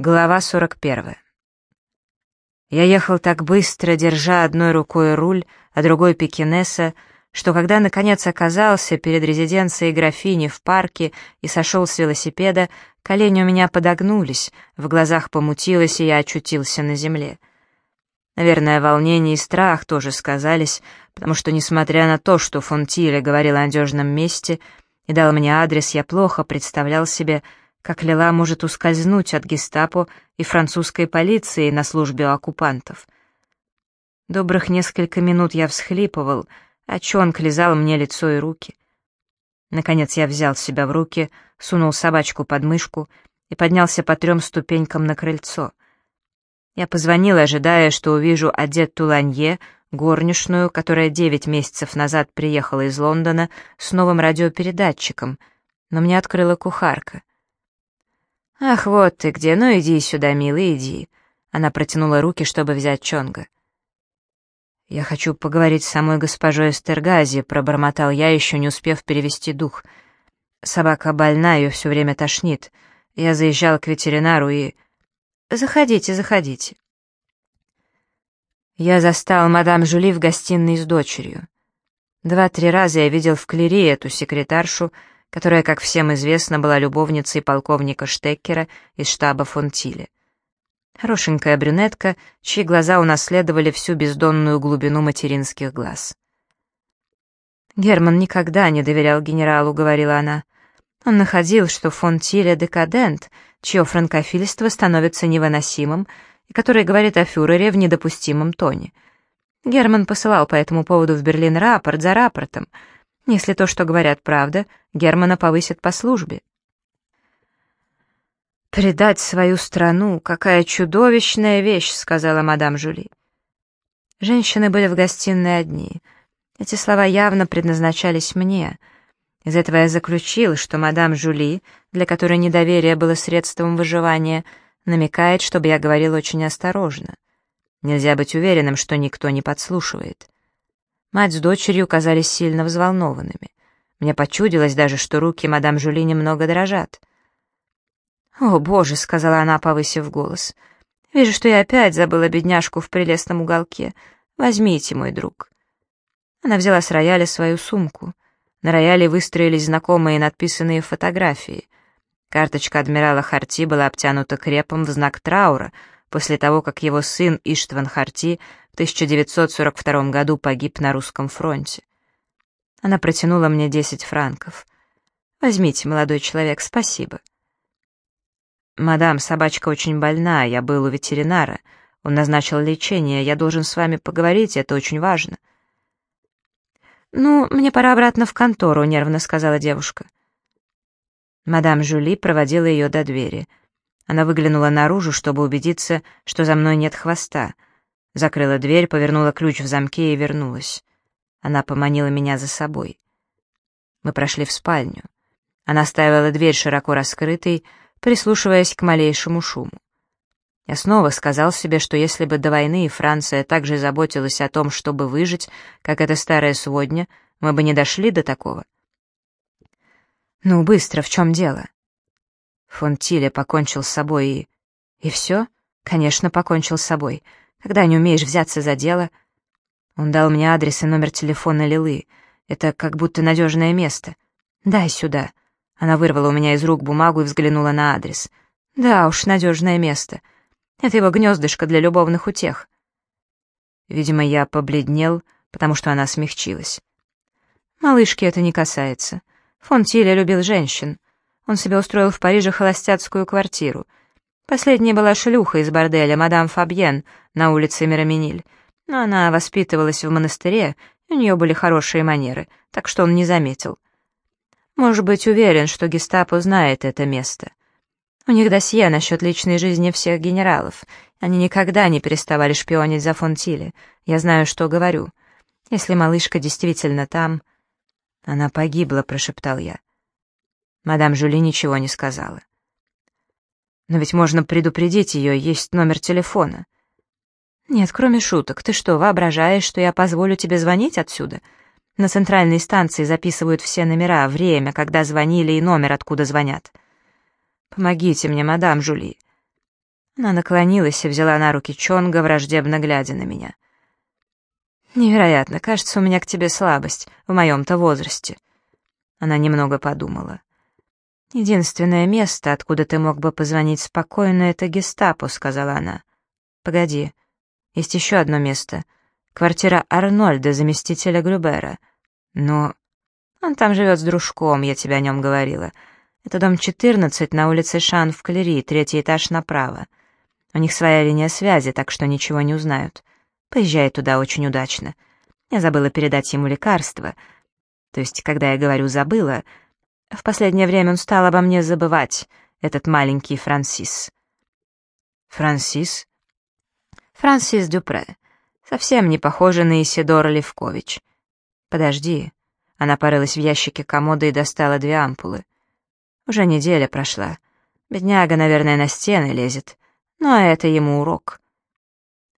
Глава 41. Я ехал так быстро, держа одной рукой руль, а другой пекинеса, что когда наконец оказался перед резиденцией графини в парке и сошел с велосипеда, колени у меня подогнулись, в глазах помутилось, и я очутился на земле. Наверное, волнение и страх тоже сказались, потому что, несмотря на то, что фон Тиле говорил о надежном месте и дал мне адрес, я плохо представлял себе, как Лила может ускользнуть от гестапо и французской полиции на службе у оккупантов. Добрых несколько минут я всхлипывал, а Чонг лизал мне лицо и руки. Наконец я взял себя в руки, сунул собачку под мышку и поднялся по трем ступенькам на крыльцо. Я позвонил, ожидая, что увижу Адетту Ланье, горничную, которая девять месяцев назад приехала из Лондона с новым радиопередатчиком, но мне открыла кухарка. «Ах, вот ты где, ну иди сюда, милый, иди». Она протянула руки, чтобы взять Чонга. «Я хочу поговорить с самой госпожой Эстергази», — пробормотал я, еще не успев перевести дух. «Собака больна, ее все время тошнит. Я заезжал к ветеринару и...» «Заходите, заходите». Я застал мадам Жюли в гостиной с дочерью. Два-три раза я видел в клери эту секретаршу, которая, как всем известно, была любовницей полковника Штеккера из штаба фон Тиле. Хорошенькая брюнетка, чьи глаза унаследовали всю бездонную глубину материнских глаз. «Герман никогда не доверял генералу», — говорила она. «Он находил, что фон Тиле декадент, чье франкофильство становится невыносимым, и который говорит о фюрере в недопустимом тоне. Герман посылал по этому поводу в Берлин рапорт за рапортом — если то, что говорят, правда, Германа повысят по службе. «Предать свою страну — какая чудовищная вещь», — сказала мадам Жюли. Женщины были в гостиной одни. Эти слова явно предназначались мне. Из этого я заключил, что мадам Жюли, для которой недоверие было средством выживания, намекает, чтобы я говорил очень осторожно. Нельзя быть уверенным, что никто не подслушивает. Мать с дочерью казались сильно взволнованными. Мне почудилось даже, что руки мадам Жюли немного дрожат. «О, боже!» — сказала она, повысив голос. «Вижу, что я опять забыла бедняжку в прелестном уголке. Возьмите, мой друг». Она взяла с рояля свою сумку. На рояле выстроились знакомые надписанные фотографии. Карточка адмирала Харти была обтянута крепом в знак траура, после того, как его сын Иштван Харти 1942 году погиб на русском фронте. Она протянула мне 10 франков. «Возьмите, молодой человек, спасибо». «Мадам, собачка очень больна, я был у ветеринара. Он назначил лечение, я должен с вами поговорить, это очень важно». «Ну, мне пора обратно в контору», — нервно сказала девушка. Мадам Жюли проводила ее до двери. Она выглянула наружу, чтобы убедиться, что за мной нет хвоста — Закрыла дверь, повернула ключ в замке и вернулась. Она поманила меня за собой. Мы прошли в спальню. Она оставила дверь широко раскрытой, прислушиваясь к малейшему шуму. Я снова сказал себе, что если бы до войны Франция так же заботилась о том, чтобы выжить, как эта старая сводня, мы бы не дошли до такого. «Ну, быстро, в чем дело?» Фон Тиле покончил с собой и... И все? Конечно, покончил с собой. Когда не умеешь взяться за дело... Он дал мне адрес и номер телефона Лилы. Это как будто надежное место. Дай сюда. Она вырвала у меня из рук бумагу и взглянула на адрес. Да уж, надежное место. Это его гнездышко для любовных утех. Видимо, я побледнел, потому что она смягчилась. Малышки это не касается. Фон Тиле любил женщин. Он себе устроил в Париже холостяцкую квартиру — Последняя была шлюха из борделя, мадам Фабьен, на улице Мираминиль. Но она воспитывалась в монастыре, у нее были хорошие манеры, так что он не заметил. Может быть, уверен, что гестапо знает это место. У них досье насчет личной жизни всех генералов. Они никогда не переставали шпионить за Фонтиле. Я знаю, что говорю. Если малышка действительно там... Она погибла, прошептал я. Мадам Жюли ничего не сказала. Но ведь можно предупредить ее, есть номер телефона. Нет, кроме шуток, ты что, воображаешь, что я позволю тебе звонить отсюда? На центральной станции записывают все номера, время, когда звонили и номер, откуда звонят. Помогите мне, мадам Жули. Она наклонилась и взяла на руки Чонга, враждебно глядя на меня. «Невероятно, кажется, у меня к тебе слабость, в моем-то возрасте». Она немного подумала. «Единственное место, откуда ты мог бы позвонить спокойно, это гестапо», — сказала она. «Погоди, есть еще одно место. Квартира Арнольда, заместителя Грюбера. Но он там живет с дружком, я тебе о нем говорила. Это дом 14 на улице Шан в Калерии, третий этаж направо. У них своя линия связи, так что ничего не узнают. Поезжай туда очень удачно. Я забыла передать ему лекарство. То есть, когда я говорю «забыла», в последнее время он стал обо мне забывать, этот маленький Франсис. Франсис? Франсис Дюпре. Совсем не похожа на Исидора Левкович. Подожди. Она порылась в ящике комода и достала две ампулы. Уже неделя прошла. Бедняга, наверное, на стены лезет. Но это ему урок.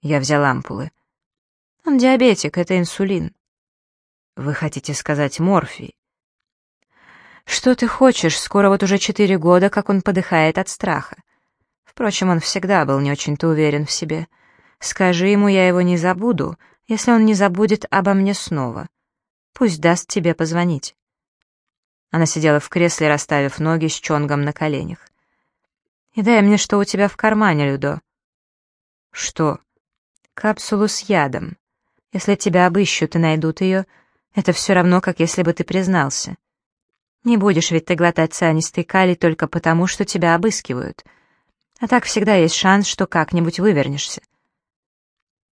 Я взял ампулы. Он диабетик, это инсулин. Вы хотите сказать морфий? Что ты хочешь, скоро вот уже четыре года, как он подыхает от страха. Впрочем, он всегда был не очень-то уверен в себе. Скажи ему, я его не забуду, если он не забудет обо мне снова. Пусть даст тебе позвонить». Она сидела в кресле, расставив ноги с чонгом на коленях. «И дай мне, что у тебя в кармане, Людо». «Что?» «Капсулу с ядом. Если тебя обыщут и найдут ее, это все равно, как если бы ты признался. Не будешь ведь ты глотать цианистый калий только потому, что тебя обыскивают. А так всегда есть шанс, что как-нибудь вывернешься».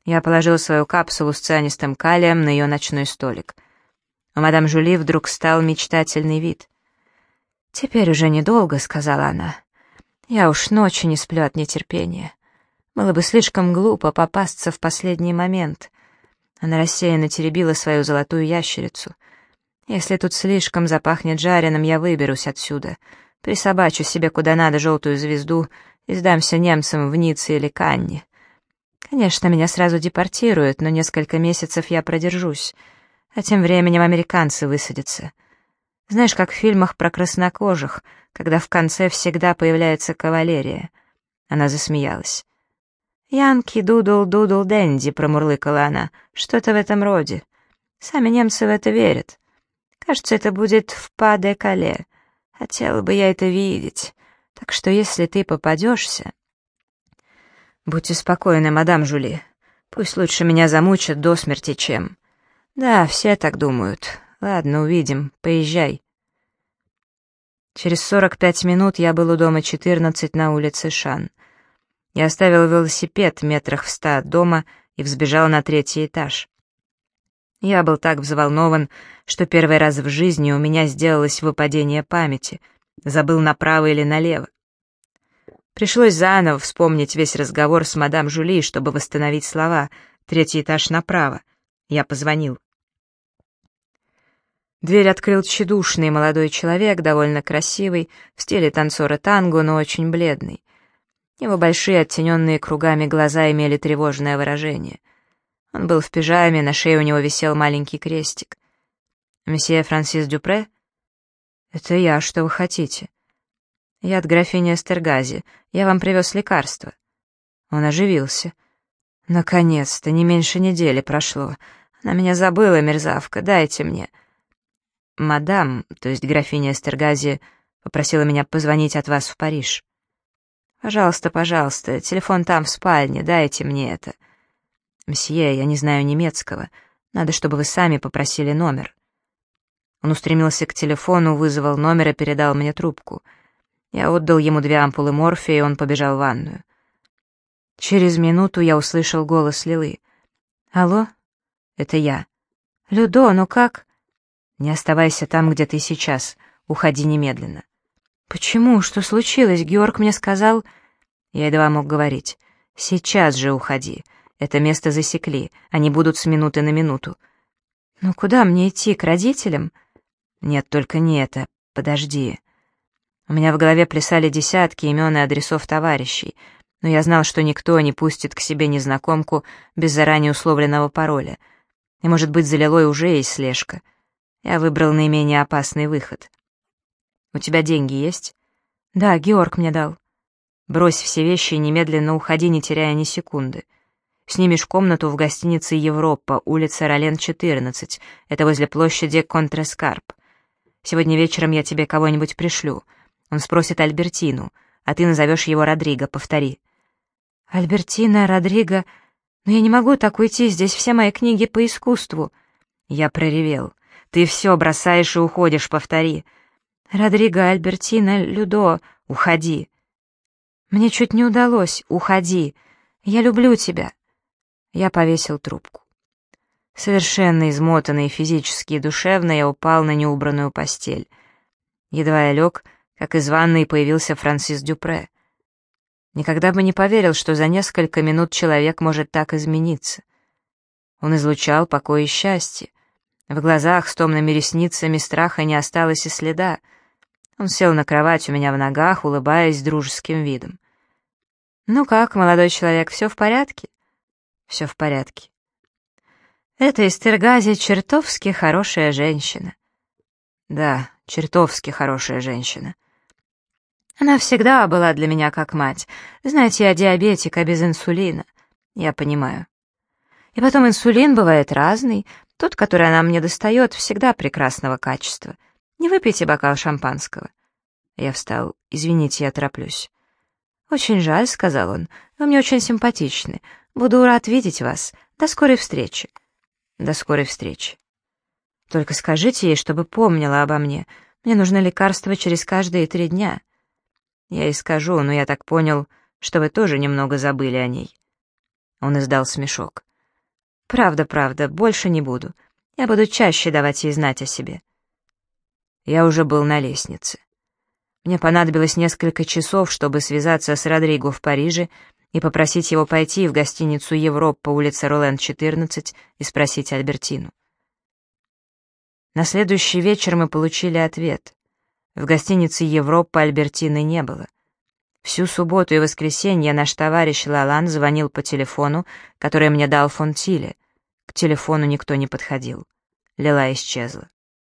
Я положил свою капсулу с цианистым калием на ее ночной столик — у мадам Жули вдруг стал мечтательный вид. «Теперь уже недолго», — сказала она. «Я уж ночи не сплю от нетерпения. Было бы слишком глупо попасться в последний момент». Она рассеянно теребила свою золотую ящерицу. «Если тут слишком запахнет жареным, я выберусь отсюда. Присобачу себе куда надо желтую звезду и сдамся немцам в Ницце или Канне. Конечно, меня сразу депортируют, но несколько месяцев я продержусь» а тем временем американцы высадятся. Знаешь, как в фильмах про краснокожих, когда в конце всегда появляется кавалерия. Она засмеялась. «Янки, дудл, дудл, дэнди», — промурлыкала она. «Что-то в этом роде. Сами немцы в это верят. Кажется, это будет в Па-де-Кале. Хотела бы я это видеть. Так что если ты попадешься...» «Будьте спокойны, мадам Жули. Пусть лучше меня замучат до смерти, чем...» «Да, все так думают. Ладно, увидим. Поезжай». Через 45 минут я был у дома 14 на улице Шан. Я оставил велосипед метрах в ста от дома и взбежал на третий этаж. Я был так взволнован, что первый раз в жизни у меня сделалось выпадение памяти, забыл направо или налево. Пришлось заново вспомнить весь разговор с мадам Жули, чтобы восстановить слова. Третий этаж направо. Я позвонил. Дверь открыл тщедушный молодой человек, довольно красивый, в стиле танцора танго, но очень бледный. Его большие оттененные кругами глаза имели тревожное выражение. Он был в пижаме, на шее у него висел маленький крестик. «Месье Франсис Дюпре?» «Это я, что вы хотите?» «Я от графини Эстергази. Я вам привез лекарство». Он оживился. «Наконец-то, не меньше недели прошло. Она меня забыла, мерзавка, дайте мне». «Мадам, то есть графиня Эстергази, попросила меня позвонить от вас в Париж». «Пожалуйста, пожалуйста, телефон там, в спальне, дайте мне это». «Мсье, я не знаю немецкого. Надо, чтобы вы сами попросили номер». Он устремился к телефону, вызвал номер и передал мне трубку. Я отдал ему две ампулы морфия, и он побежал в ванную. Через минуту я услышал голос Лилы. «Алло? Это я. Людо, ну как?» «Не оставайся там, где ты сейчас. Уходи немедленно». «Почему? Что случилось? Георг мне сказал...» Я едва мог говорить. «Сейчас же уходи. Это место засекли. Они будут с минуты на минуту». «Ну куда мне идти? К родителям?» «Нет, только не это. Подожди». У меня в голове плясали десятки имен и адресов товарищей, но я знал, что никто не пустит к себе незнакомку без заранее условленного пароля. И, может быть, за Лилой уже есть слежка. Я выбрал наименее опасный выход. «У тебя деньги есть?» «Да, Георг мне дал». Брось все вещи и немедленно уходи, не теряя ни секунды. Снимешь комнату в гостинице «Европа», улица Ролен, 14. Это возле площади Контрескарп. Сегодня вечером я тебе кого-нибудь пришлю. Он спросит Альбертину, а ты назовешь его Родриго, повтори. Альбертина, Родриго... Но я не могу так уйти, здесь все мои книги по искусству. Я проревел. Ты все бросаешь и уходишь, повтори. Родриго, Альбертина, Людо, уходи. Мне чуть не удалось, уходи. Я люблю тебя. Я повесил трубку. Совершенно измотанный физически и душевно, я упал на неубранную постель. Едва я лег, как из ванной появился Франсис Дюпре. Никогда бы не поверил, что за несколько минут человек может так измениться. Он излучал покой и счастье. В глазах с томными ресницами страха не осталось и следа. Он сел на кровать у меня в ногах, улыбаясь дружеским видом. «Ну как, молодой человек, все в порядке?» «Все в порядке». «Это Эстергази чертовски хорошая женщина». «Да, чертовски хорошая женщина». Она всегда была для меня как мать. Знаете, я диабетик, а без инсулина. Я понимаю. И потом инсулин бывает разный. Тот, который она мне достает, всегда прекрасного качества. Не выпейте бокал шампанского. Я встал. Извините, я тороплюсь. «Очень жаль», — сказал он. «Вы мне очень симпатичны. Буду рад видеть вас. До скорой встречи». «До скорой встречи». «Только скажите ей, чтобы помнила обо мне. Мне нужно лекарство через каждые три дня». Я и скажу, но я так понял, что вы тоже немного забыли о ней. Он издал смешок. Правда, правда, больше не буду. Я буду чаще давать ей знать о себе. Я уже был на лестнице. Мне понадобилось несколько часов, чтобы связаться с Родриго в Париже и попросить его пойти в гостиницу «Европа» по улице Ролен, 14 и спросить Альбертину. На следующий вечер мы получили ответ. В гостинице «Европа» Альбертины не было. Всю субботу и воскресенье наш товарищ Лалан звонил по телефону, который мне дал фон Тиле. К телефону никто не подходил. Лила исчезла.